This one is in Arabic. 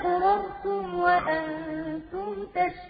أَقْرَرْتُمْ وَأَنتُمْ تَشْهَدُونَ